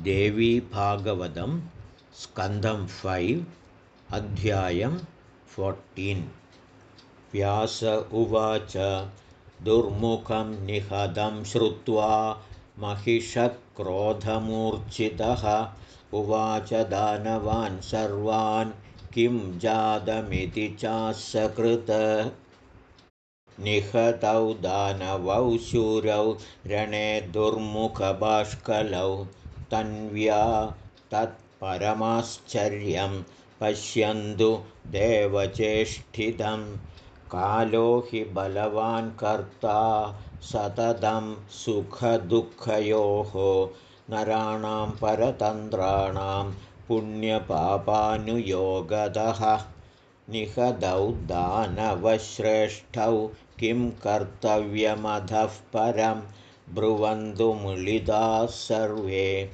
देवीभागवतं स्कन्धं फैव् अध्यायं फोर्टीन्। व्यास उवाच दुर्मुखं निहतं श्रुत्वा महिषक्रोधमूर्च्छितः उवाच दानवान् सर्वान् किं जातमिति चासकृत। निहतौ दानवौ शूरौ रणे दुर्मुखबाष्कलौ तन्व्या तत्परमाश्चर्यं पश्यन्तु देवचेष्टितं। कालो हि बलवान् कर्ता सततं सुखदुःखयोः। नराणां परतन्त्राणां पुण्यपापानुयोगतः निहदौ दानवश्रेष्ठौ किं कर्तव्यमधः परं ब्रुवन्तुमुलिदाः सर्वे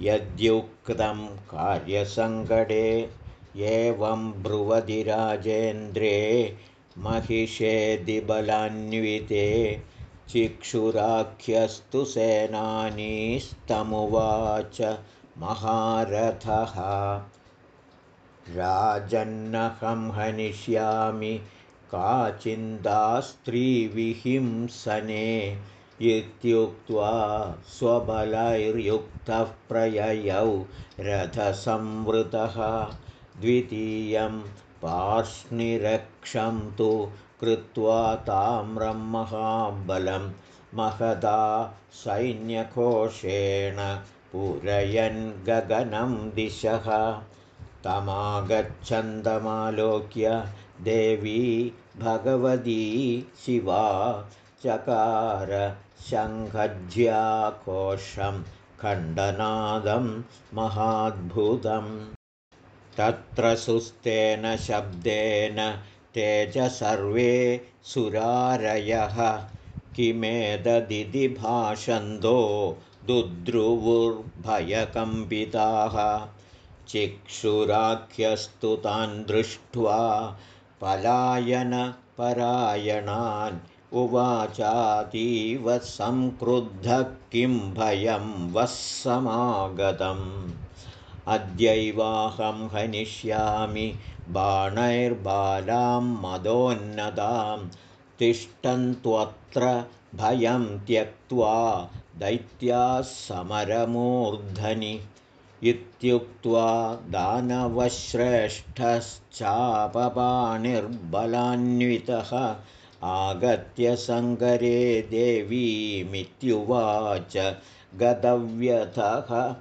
यद्युक्तं कार्यसङ्कटे एवं ब्रुवदिराजेन्द्रे महिषेदिबलान्विते चिक्षुराख्यस्तु सेनानीस्तमुवाच महारथः। राजन्नहं हनिष्यामि का चिन्ता स्त्रीविहिंसने इत्युक्त्वा स्वबलैर्युक्तः प्रययौ रथसंवृतः द्वितीयं पार्ष्णिरक्षं तु कृत्वा ताम्रं महाबलं महदा सैन्यकोशेण पूरयन् गगनं दिशः। तमागच्छन्दमालोक्य देवी भगवती शिवा चकार शङ्खज्याकोशं खण्डनादं महाद्भुतं। तत्र सुस्तेन शब्देन सर्वे सुरारयः। भाषन्तो दुद्रुवुर्भयकम्पिताः। चिक्षुराख्यस्तु तान् दृष्ट्वा पलायनपरायणान् उवाचातीव संक्रुद्धः किं भयं वः समागतम्। अद्यैवाहं हनिष्यामि बाणैर्बालां मदोन्नतां तिष्ठन्त्वत्र भयं त्यक्त्वा दैत्याः समरमूर्धनि। इत्युक्त्वा दानवश्रेष्ठश्चापपाणिर्बलान्वितः आगत्य सङ्गरे देवीमित्युवाच गतव्यथः।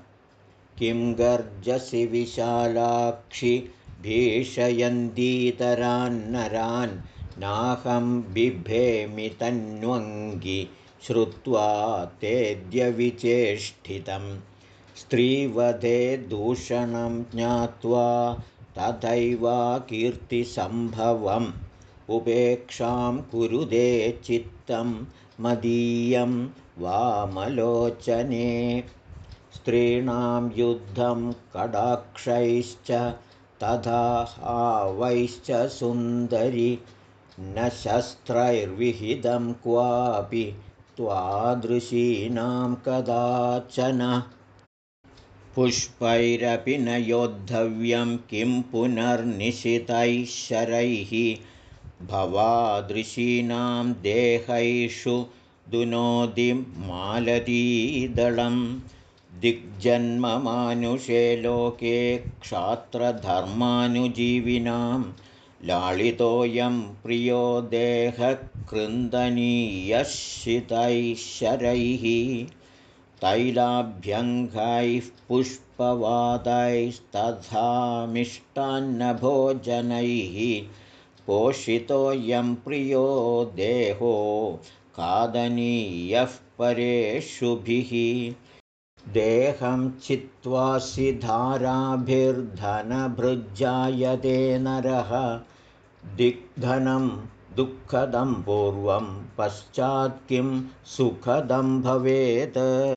किं गर्जसि विशालाक्षि भीषयन्तीतरान्नरान् नाहं बिभेमि तन्वङ्गि श्रुत्वा तेद्यविचेष्टितं स्त्रीवधे दूषणं ज्ञात्वा तथैवाकीर्तिसम्भवम् उपेक्षां कुरुदे चित्तं मदीयं वामलोचने। स्त्रीणां युद्धं कडाक्षैश्च तथा हावैश्च सुन्दरि न शस्त्रैर्विहितं क्वापि त्वादृशीनां कदाचन। पुष्पैरपि न योद्धव्यं किं पुनर्निशितैः शरैः भवादृशीनां देहैषु मालतीदलं दिग्जन्ममानुषे लोके क्षात्रधर्मानुजीविनां लालितोऽयं प्रियो देहकृन्दनीयशितैः तैलाभ्यङ्गैः पुष्पवादैस्तथा मिष्टान्नभोजनैः पोषितोऽयं प्रियो देहो खादनीयः परेषुभिः। देहं चित्वासि धाराभिर्धनभृज्जायते नरः। दिग्धनं दुःखदं पूर्वं पश्चात् किं सुखदं भवेत्।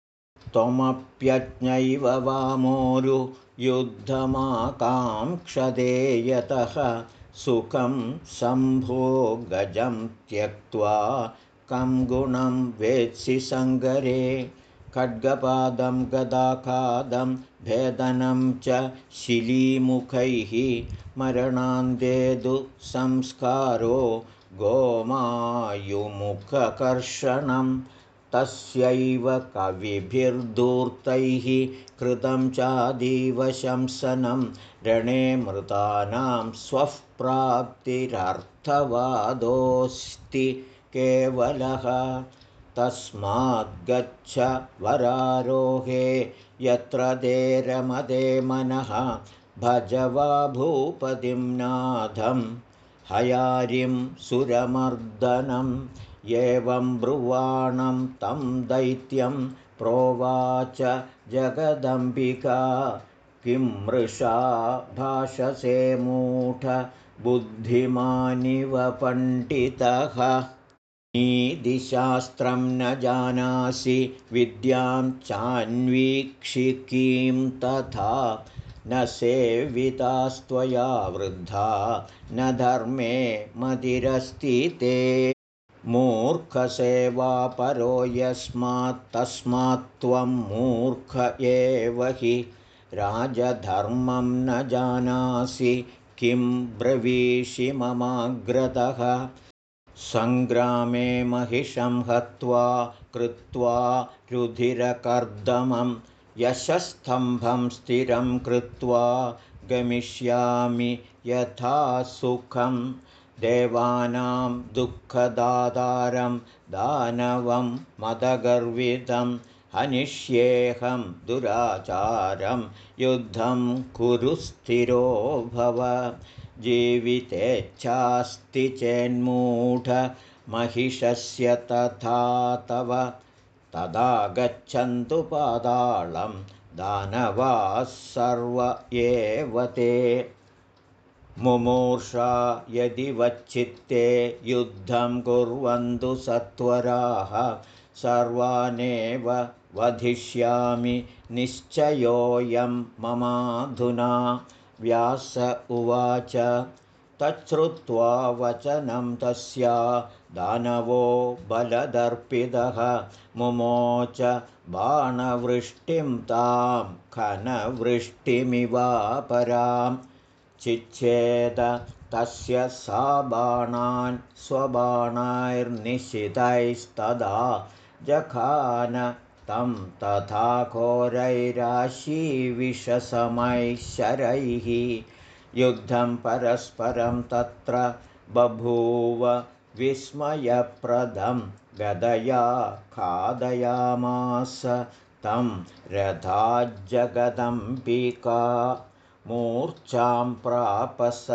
त्वमप्यज्ञैव वामोरुयुद्धमाकाङ्क्षते यतः सुखं गजं त्यक्त्वा गुणं वेत्सि सङ्गरे खड्गपादं गदाखादं भेदनं च शिलीमुखैः मरणान्तेदुसंस्कारो गोमायुमुखकर्षणं तस्यैव कविभिर्दूर्तैः कृतं चादिवशंसनं रणे मृतानां स्वः प्राप्तिरर्थवादोऽस्ति केवलः। तस्माद्गच्छ वरारोहे यत्र ते रमदे मनः भज वा भूपतिं नाथं हयारिं सुरमर्दनम् एवं ब्रुवाणं तं दैत्यं प्रोवाच जगदम्बिका। किं मृषा भाषसे मूढ बुद्धिमानिव पण्डितः। नीतिशास्त्रं न जानासि विद्यां चान्वीक्षिकीं तथा न सेवितास्त्वया वृद्धा न धर्मे मतिरस्ति ते मूर्खसेवा परो यस्मात् त्वं मूर्ख एव हि। राजधर्मं न जानासि किं ब्रवीषि ममाग्रतः। सङ्ग्रामे महिषं हत्वा कृत्वा रुधिरकर्दमं यशस्तम्भं स्थिरं कृत्वा गमिष्यामि यथा सुखं देवानां दुःखदातारं दानवं मदगर्वितं हनिष्येऽहं दुराचारं युद्धं कुरु स्थिरो भव। जीवितेच्छास्ति चेन्मूढमहिषस्य तथा तव। तदा गच्छन्तु पादालं दानवाः सर्व एव ते मुमूर्षा यदि वच्चित्ते युद्धं कुर्वन्तु सत्वराः सर्वानेव वधिष्यामि निश्चयोऽयं ममाधुना व्यास उवाच। तच्छ्रुत्वा वचनं तस्या दानवो बलदर्पितः मुमोच बाणवृष्टिं तां खनवृष्टिमिवापरां चिच्छेद तस्य सा बाणान् स्वबाणाैर्निशितैस्तदा जखान तं तथा घोरैराशीविषसमैः शरैः युद्धं परस्परं तत्र बभूव विस्मयप्रदं गदया खादयामास तं रथाज्जगदम्बिका मूर्च्छां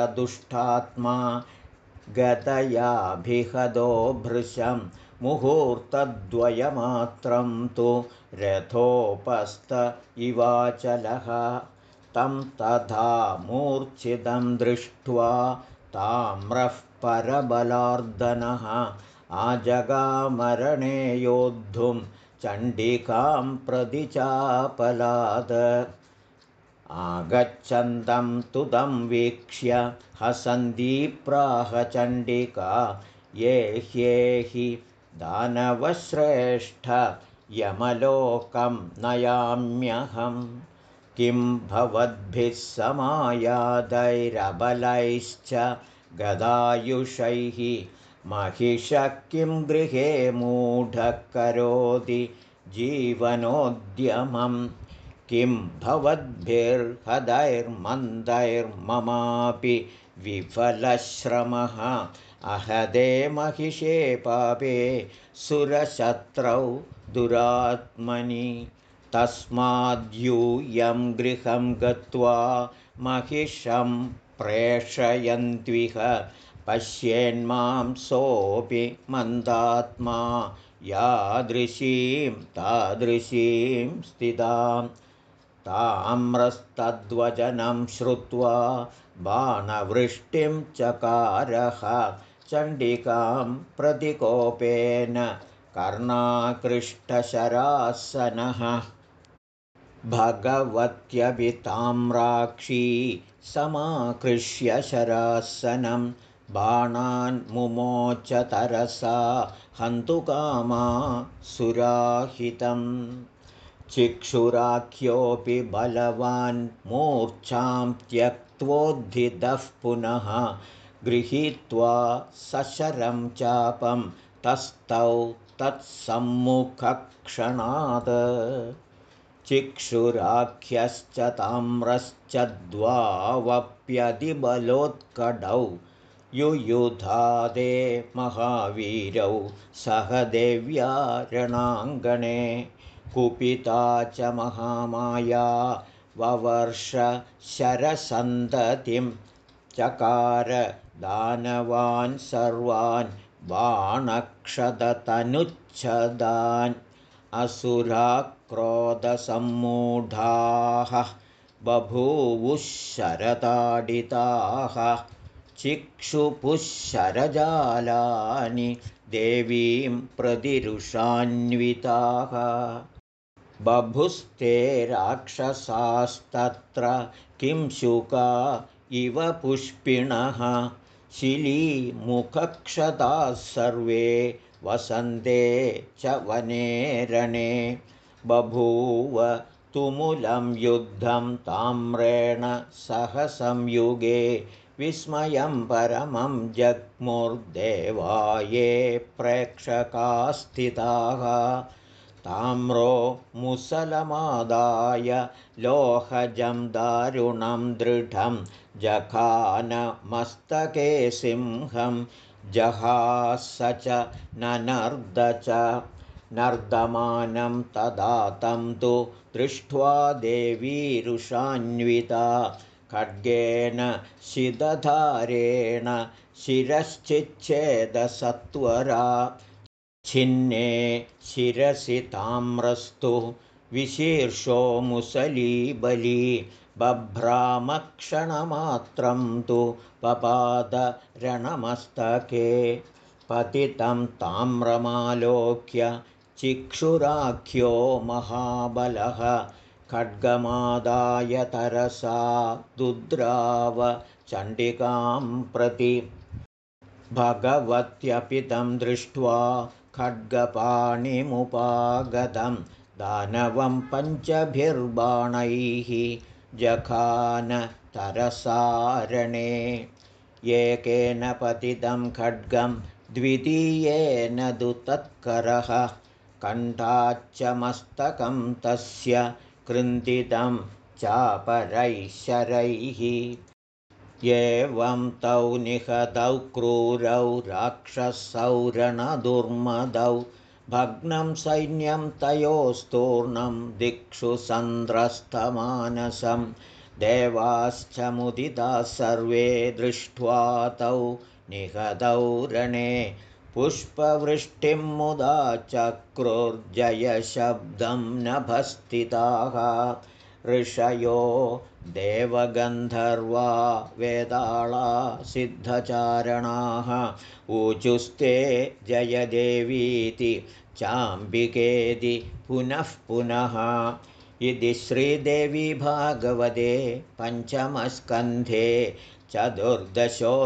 दुष्टात्मा गदयाभिहदो भृशं मुहूर्तद्वयमात्रं तु रथोपस्त इवाचलः। तं तथा मूर्च्छितं दृष्ट्वा ताम्रः परबलार्दनः। आजगामरणे योद्धुं चण्डिकां प्रतिचापलाद आगच्छन्तं तु तं वीक्ष्य हसन्दीप्राहचण्डिका ये ह्येहि दानवश्रेष्ठ यमलोकं नयाम्यहं किं भवद्भिः समायादैरबलैश्च गदायुषैः महिषः किं गृहे मूढः करोति जीवनोद्यमं किं भवद्भिर्हदैर्मन्दैर्ममापि विफलश्रमः? अहदे महिषे पापे सुरशत्रौ दुरात्मनि। तस्माद्यूयं गृहं गत्वा महिषं प्रेषयन्त्विह पश्येन्मां सोऽपि मन्दात्मा। यादृशीं तादृशीं स्थितां ताम्रस्तद्वचनं श्रुत्वा बाणवृष्टिं चकारः चण्डिकां प्रतिकोपेन कर्णाकृष्टशरासनः। भगवत्यभिताम्राक्षी समाकृष्य शरासनं बाणान् तरसा हन्तुकामा सुराहितं चिक्षुराख्योऽपि बलवान् मूर्च्छां त्यक्त्वोद्धितः पुनः गृहीत्वा सशरं चापं तस्थौ तत्सम्मुखक्षणात्। चिक्षुराख्यश्च ताम्रश्च द्वावप्यधिबलोत्कडौ युयुधादे महावीरौ सह देव्या रणाङ्गणे कुपिता च महामाया ववर्ष शरसन्ततिं। चकार दानवान् सर्वान् बाणक्षदतनुच्छदान्। असुराक्रोधसम्मूढाः बभूवुः शरताडिताः चिक्षुपुःशरजालानि देवीं प्रतिरुषान्विताः बभुस्ते राक्षसास्तत्र किं शुका इव पुष्पिणः? शिलीमुखक्षताः सर्वे वसन्ते च वनेरणे बभूव तुमुलं युद्धं ताम्रेण सह संयुगे विस्मयं परमं जग्मुर्देवाये प्रेक्षकास्थिताः ताम्रो मुसलमादाय लोहजं दारुणं दृढं जखानमस्तके सिंहं जहास च ननर्द च नर्दमानं तदा तं तु दृष्ट्वा देवीरुषान्विता खड्गेन शिदधारेण शिरश्चिच्छेदसत्वरा छिन्ने शिरसि ताम्रस्तु विशीर्षो मुसलीबली बभ्रामक्षणमात्रं तु पपादरणमस्तके पतितं ताम्रमालोक्य चिक्षुराख्यो महाबलः खड्गमादाय तरसा दुद्राव चण्डिकां प्रति भगवत्यपि तं दृष्ट्वा खड्गपाणिमुपागतं दानवं पञ्चभिर्बाणैः जखानतरसारणे एकेन पतितं खड्गं द्वितीयेन दु तत्करः कण्ठाच्च मस्तकं तस्य कृन्दितं चापरैशरैः एवं तौ निहतौ क्रूरौ राक्षसौ रणदुर्मदौ। भग्नं सैन्यं तयोस्तूर्णं दिक्षु सन्द्रस्तमानसं। देवाश्च मुदिताः सर्वे दृष्ट्वा तौ निहतौ रणे। पुष्पवृष्टिं मुदा चक्रुर्जयशब्दं नभस्थिताः ऋषयो देवगन्धर्वा वेदाळा सिद्धचारणाः। ऊचुस्ते जयदेवीति चाम्बिकेदि पुनः पुनः। इति श्रीदेवी भागवते पञ्चमस्कन्धे चतुर्दशोऽध्यायः